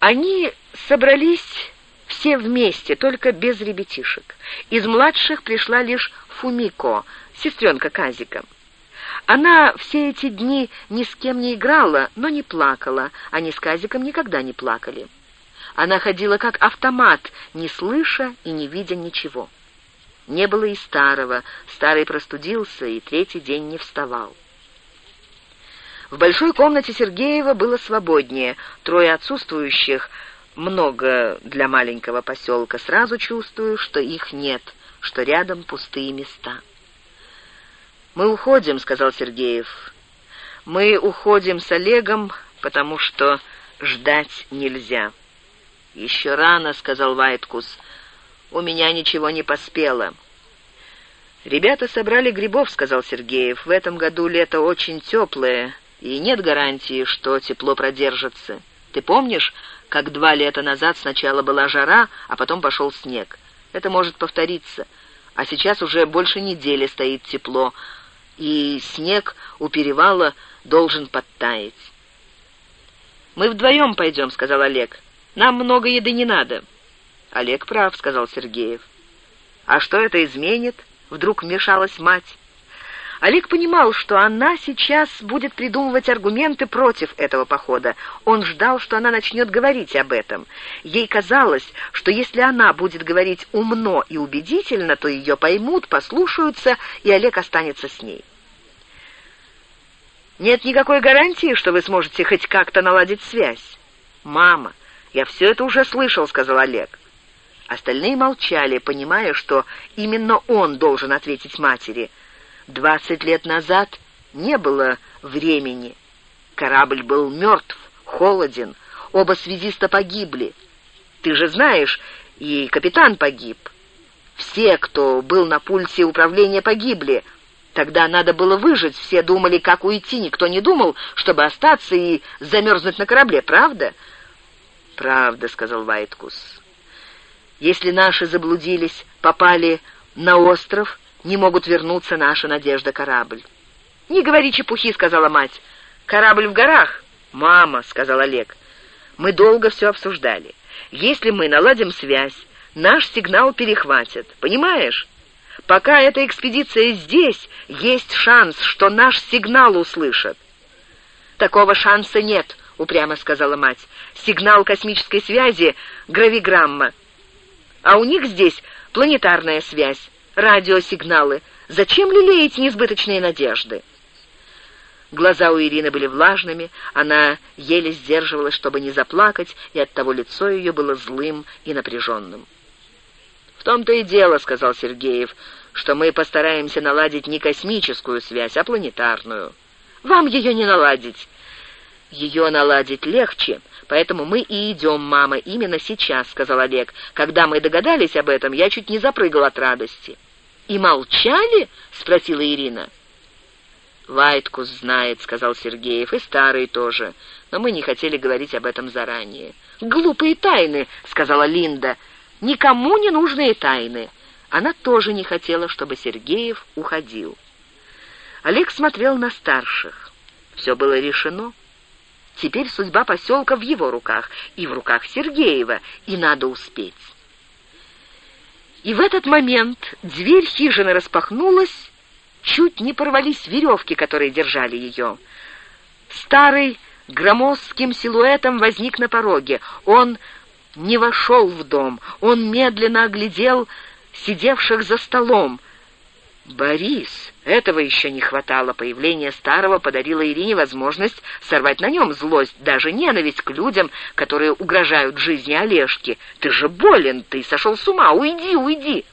Они собрались все вместе, только без ребятишек. Из младших пришла лишь Фумико, сестренка Казика. Она все эти дни ни с кем не играла, но не плакала. Они с Казиком никогда не плакали. Она ходила как автомат, не слыша и не видя ничего. Не было и старого. Старый простудился и третий день не вставал. В большой комнате Сергеева было свободнее. Трое отсутствующих, много для маленького поселка. Сразу чувствую, что их нет, что рядом пустые места. «Мы уходим», — сказал Сергеев. «Мы уходим с Олегом, потому что ждать нельзя». «Еще рано», — сказал Вайткус. «У меня ничего не поспело». «Ребята собрали грибов», — сказал Сергеев. «В этом году лето очень теплое, и нет гарантии, что тепло продержится. Ты помнишь, как два лета назад сначала была жара, а потом пошел снег? Это может повториться. А сейчас уже больше недели стоит тепло, и снег у перевала должен подтаять. «Мы вдвоем пойдем», — сказал Олег. «Нам много еды не надо». «Олег прав», — сказал Сергеев. «А что это изменит?» — вдруг вмешалась мать. Олег понимал, что она сейчас будет придумывать аргументы против этого похода. Он ждал, что она начнет говорить об этом. Ей казалось, что если она будет говорить умно и убедительно, то ее поймут, послушаются, и Олег останется с ней. «Нет никакой гарантии, что вы сможете хоть как-то наладить связь». «Мама, я все это уже слышал», — сказал Олег. Остальные молчали, понимая, что именно он должен ответить матери — Двадцать лет назад не было времени. Корабль был мертв, холоден, оба связиста погибли. Ты же знаешь, и капитан погиб. Все, кто был на пульсе управления, погибли. Тогда надо было выжить, все думали, как уйти, никто не думал, чтобы остаться и замерзнуть на корабле, правда? «Правда», — сказал Вайткус. «Если наши заблудились, попали на остров, не могут вернуться наша надежда корабль. «Не говори чепухи», — сказала мать. «Корабль в горах». «Мама», — сказал Олег. «Мы долго все обсуждали. Если мы наладим связь, наш сигнал перехватят. Понимаешь? Пока эта экспедиция здесь, есть шанс, что наш сигнал услышат». «Такого шанса нет», — упрямо сказала мать. «Сигнал космической связи — гравиграмма. А у них здесь планетарная связь радиосигналы. Зачем лелеять несбыточные надежды? Глаза у Ирины были влажными, она еле сдерживалась, чтобы не заплакать, и оттого лицо ее было злым и напряженным. «В том-то и дело», — сказал Сергеев, — «что мы постараемся наладить не космическую связь, а планетарную. Вам ее не наладить. Ее наладить легче, поэтому мы и идем, мама, именно сейчас», — сказал Олег. «Когда мы догадались об этом, я чуть не запрыгал от радости». «И молчали?» — спросила Ирина. «Вайткус знает», — сказал Сергеев, — «и старый тоже, но мы не хотели говорить об этом заранее». «Глупые тайны», — сказала Линда, — «никому не нужные тайны». Она тоже не хотела, чтобы Сергеев уходил. Олег смотрел на старших. Все было решено. Теперь судьба поселка в его руках и в руках Сергеева, и надо успеть. И в этот момент дверь хижины распахнулась, чуть не порвались веревки, которые держали ее. Старый громоздким силуэтом возник на пороге. Он не вошел в дом, он медленно оглядел сидевших за столом. «Борис!» Этого еще не хватало. Появление старого подарило Ирине возможность сорвать на нем злость, даже ненависть к людям, которые угрожают жизни Олежки. «Ты же болен, ты сошел с ума, уйди, уйди!»